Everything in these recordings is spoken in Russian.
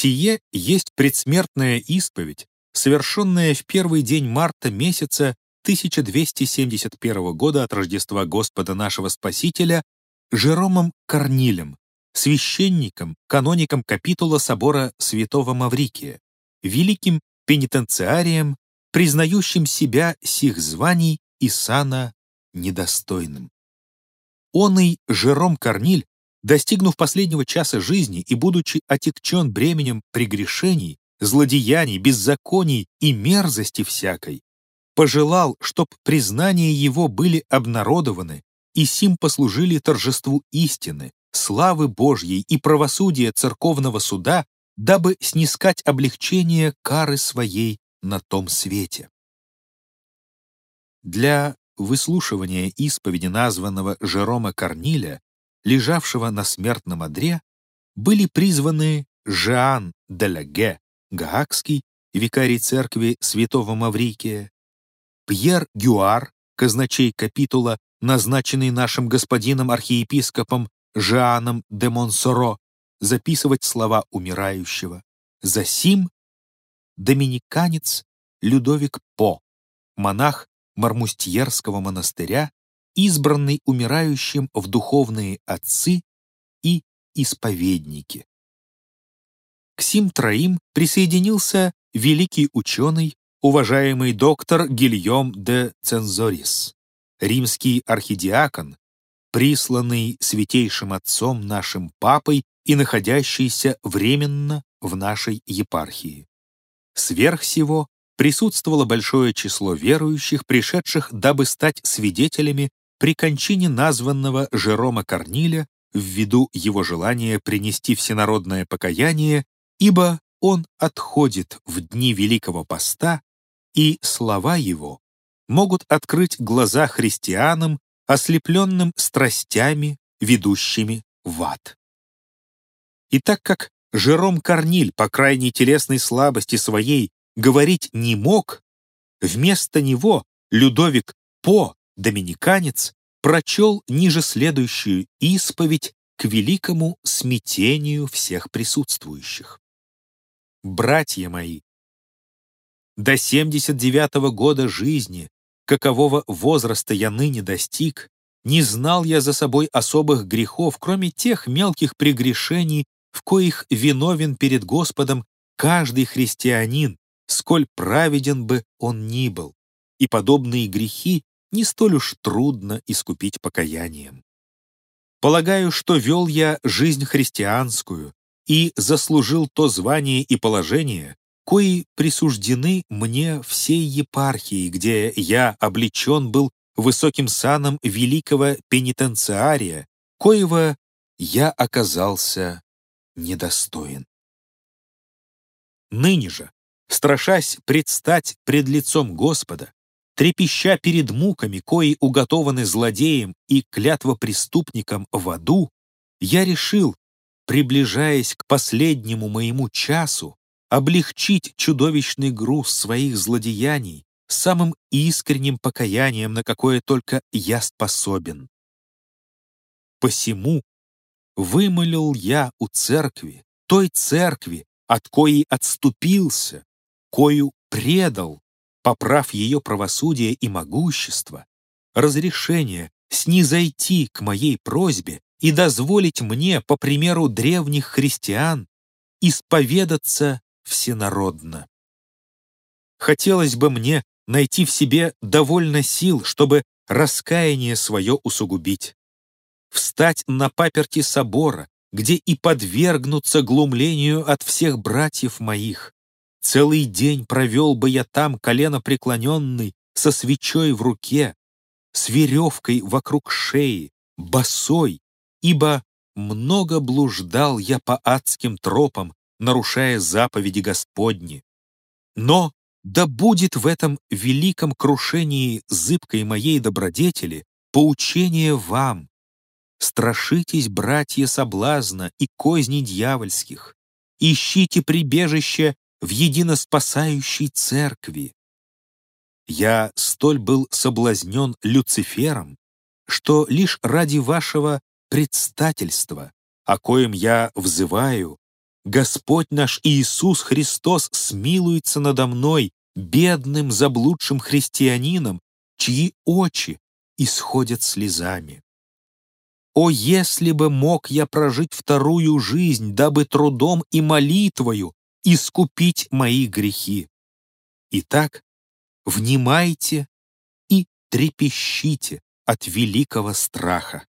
Сие есть предсмертная исповедь, совершенная в первый день марта месяца 1271 года от Рождества Господа нашего Спасителя Жеромом Корнилем, священником, каноником капитула собора святого Маврикия, великим пенитенциарием, признающим себя сих званий и сана недостойным. Он и Жером Корниль, достигнув последнего часа жизни и будучи отягчен бременем прегрешений, злодеяний, беззаконий и мерзости всякой, пожелал, чтоб признания его были обнародованы и сим послужили торжеству истины, славы Божьей и правосудия церковного суда, дабы снискать облегчение кары своей на том свете. Для выслушивания исповеди названного Жерома Корниля, лежавшего на смертном одре, были призваны Жан Делаге, Гаагский, викарий церкви святого Маврикия, Пьер Гюар, казначей капитула, назначенный нашим господином архиепископом Жааном де Монсоро, записывать слова умирающего. Засим доминиканец Людовик По, монах Мармустьерского монастыря, избранный умирающим в духовные отцы и исповедники. К сим троим присоединился великий ученый, уважаемый доктор Гильем де Цензорис, римский архидиакон, присланный святейшим отцом нашим папой и находящийся временно в нашей епархии. Сверх всего присутствовало большое число верующих, пришедших, дабы стать свидетелями при кончине названного Жерома Корниля ввиду его желания принести всенародное покаяние, ибо он отходит в дни Великого Поста, и слова его могут открыть глаза христианам, ослепленным страстями, ведущими в ад. И так как Жером Корниль по крайней телесной слабости своей говорить не мог, вместо него Людовик По, доминиканец, прочел ниже следующую исповедь к великому смятению всех присутствующих. «Братья мои, до 79-го года жизни, какового возраста я ныне достиг, не знал я за собой особых грехов, кроме тех мелких прегрешений, в коих виновен перед Господом каждый христианин, сколь праведен бы он ни был, и подобные грехи не столь уж трудно искупить покаянием. Полагаю, что вел я жизнь христианскую и заслужил то звание и положение, кои присуждены мне всей епархии, где я облечен был высоким саном великого пенитенциария, коего я оказался недостоин. Ныне же, страшась предстать пред лицом Господа, трепеща перед муками, кои уготованы злодеям и клятвопреступникам в аду, я решил, приближаясь к последнему моему часу, облегчить чудовищный груз своих злодеяний самым искренним покаянием, на какое только я способен. Посему вымолил я у церкви, той церкви, от коей отступился, кою предал, поправ ее правосудие и могущество, разрешение снизойти к моей просьбе и дозволить мне, по примеру древних христиан, исповедаться всенародно. Хотелось бы мне найти в себе довольно сил, чтобы раскаяние свое усугубить, встать на паперти собора, где и подвергнуться глумлению от всех братьев моих, Целый день провел бы я там, колено преклоненный, со свечой в руке, с веревкой вокруг шеи, босой, ибо много блуждал я по адским тропам, нарушая заповеди Господни. Но да будет в этом великом крушении зыбкой моей добродетели поучение вам. Страшитесь, братья, соблазна и козни дьявольских. Ищите прибежище в единоспасающей церкви. Я столь был соблазнен Люцифером, что лишь ради вашего предстательства, о коем я взываю, Господь наш Иисус Христос смилуется надо мной, бедным заблудшим христианином, чьи очи исходят слезами. О, если бы мог я прожить вторую жизнь, дабы трудом и молитвою искупить мои грехи! Итак, внимайте и трепещите от великого страха.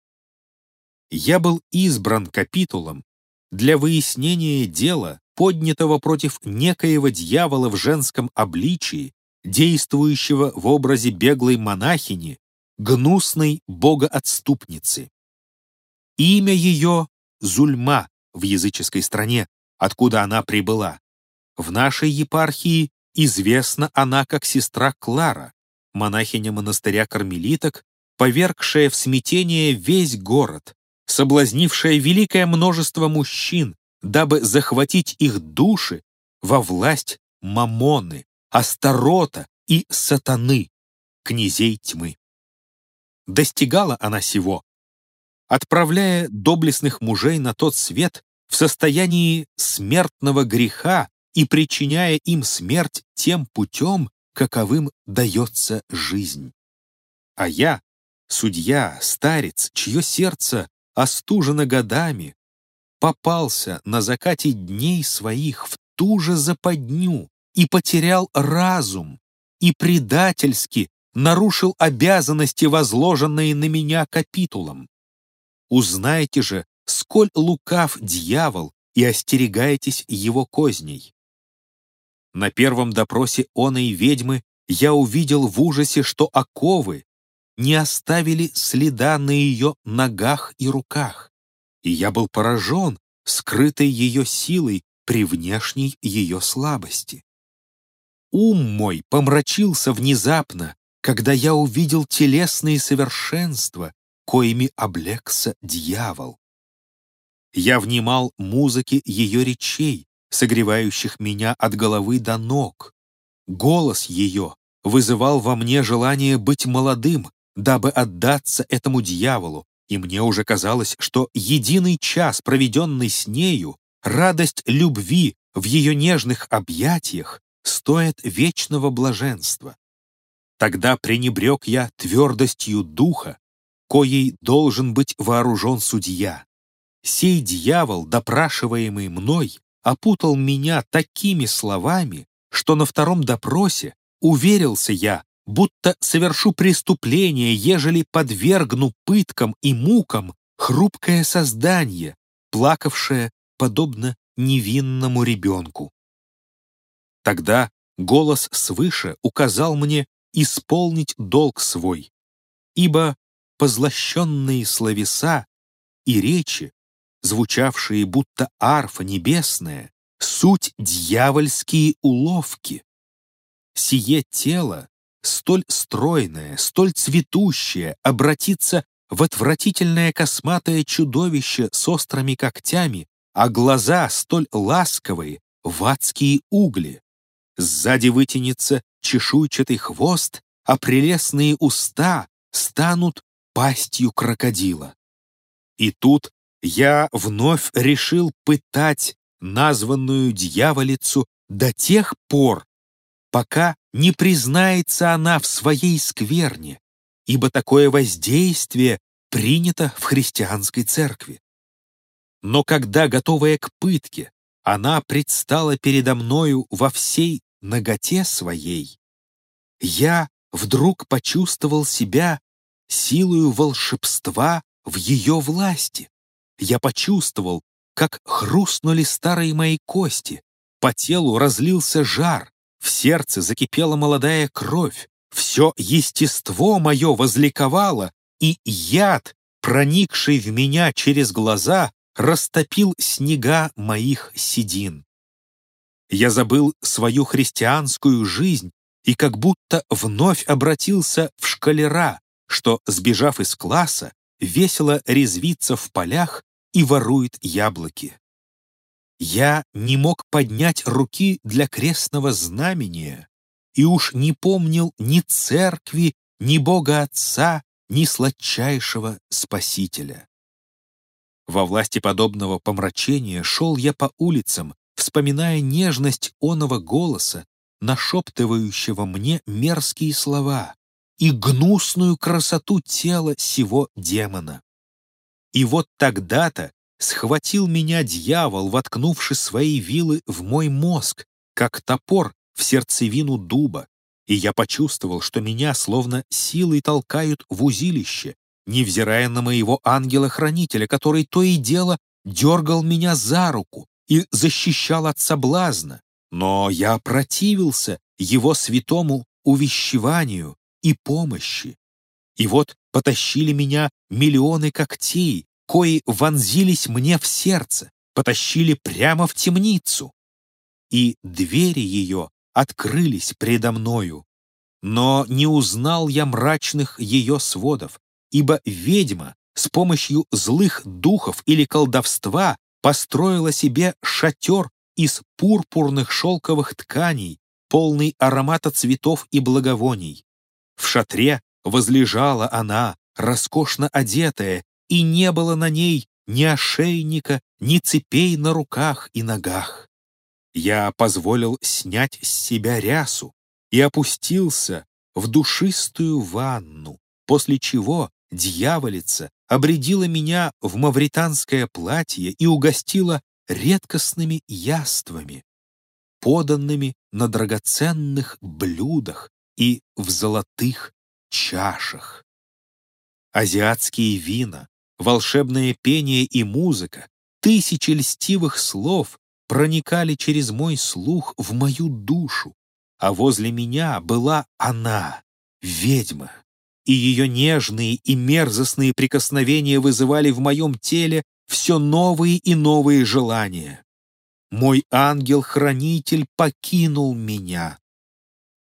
Я был избран капитулом для выяснения дела, поднятого против некоего дьявола в женском обличии, действующего в образе беглой монахини, гнусной богоотступницы. Имя ее — Зульма в языческой стране, откуда она прибыла. В нашей епархии известна она как сестра Клара, монахиня монастыря кармелиток, повергшая в смятение весь город, соблазнившая великое множество мужчин, дабы захватить их души во власть Мамоны, Астарота и Сатаны, князей тьмы. Достигала она сего, отправляя доблестных мужей на тот свет в состоянии смертного греха и причиняя им смерть тем путем, каковым дается жизнь. А я, судья, старец, чье сердце остужено годами, попался на закате дней своих в ту же западню и потерял разум, и предательски нарушил обязанности, возложенные на меня капитулом. Узнайте же, сколь лукав дьявол, и остерегайтесь его козней. На первом допросе оной ведьмы я увидел в ужасе, что оковы не оставили следа на ее ногах и руках, и я был поражен скрытой ее силой при внешней ее слабости. Ум мой помрачился внезапно, когда я увидел телесные совершенства, коими облегся дьявол. Я внимал музыке ее речей, согревающих меня от головы до ног. Голос ее вызывал во мне желание быть молодым, дабы отдаться этому дьяволу, и мне уже казалось, что единый час, проведенный с нею, радость любви в ее нежных объятиях, стоит вечного блаженства. Тогда пренебрег я твердостью духа, коей должен быть вооружен судья. Сей дьявол, допрашиваемый мной, опутал меня такими словами, что на втором допросе уверился я, будто совершу преступление, ежели подвергну пыткам и мукам хрупкое создание, плакавшее, подобно невинному ребенку. Тогда голос свыше указал мне исполнить долг свой, ибо позлощенные словеса и речи, звучавшие будто арфа небесная, суть дьявольские уловки. Сие тело столь стройное, столь цветущее, обратится в отвратительное косматое чудовище с острыми когтями, а глаза столь ласковые, в адские угли. Сзади вытянется чешуйчатый хвост, а прелестные уста станут пастью крокодила. И тут я вновь решил пытать названную дьяволицу до тех пор, пока не признается она в своей скверне, ибо такое воздействие принято в христианской церкви. Но когда, готовая к пытке, она предстала передо мною во всей наготе своей, я вдруг почувствовал себя силою волшебства в ее власти. Я почувствовал, как хрустнули старые мои кости, по телу разлился жар, в сердце закипела молодая кровь, все естество мое возликовало, и яд, проникший в меня через глаза, растопил снега моих седин. Я забыл свою христианскую жизнь и как будто вновь обратился в шкалера, что, сбежав из класса, весело резвится в полях и ворует яблоки. Я не мог поднять руки для крестного знамения и уж не помнил ни церкви, ни Бога Отца, ни сладчайшего Спасителя. Во власти подобного помрачения шел я по улицам, вспоминая нежность оного голоса, нашептывающего мне мерзкие слова и гнусную красоту тела сего демона. И вот тогда-то схватил меня дьявол, воткнувши свои вилы в мой мозг, как топор в сердцевину дуба, и я почувствовал, что меня словно силой толкают в узилище, невзирая на моего ангела-хранителя, который то и дело дергал меня за руку и защищал от соблазна. Но я противился его святому увещеванию и помощи. И вот потащили меня миллионы когтей, кои вонзились мне в сердце, потащили прямо в темницу. И двери ее открылись предо мною. Но не узнал я мрачных ее сводов, ибо ведьма с помощью злых духов или колдовства построила себе шатер из пурпурных шелковых тканей, полный аромата цветов и благовоний. В шатре возлежала она, роскошно одетая, и не было на ней ни ошейника, ни цепей на руках и ногах. Я позволил снять с себя рясу и опустился в душистую ванну, после чего дьяволица обредила меня в мавританское платье и угостила редкостными яствами, поданными на драгоценных блюдах и в золотых чашах. Азиатские вина, волшебное пение и музыка, тысячи льстивых слов проникали через мой слух в мою душу, а возле меня была она, ведьма, и ее нежные и мерзостные прикосновения вызывали в моем теле все новые и новые желания. Мой ангел-хранитель покинул меня,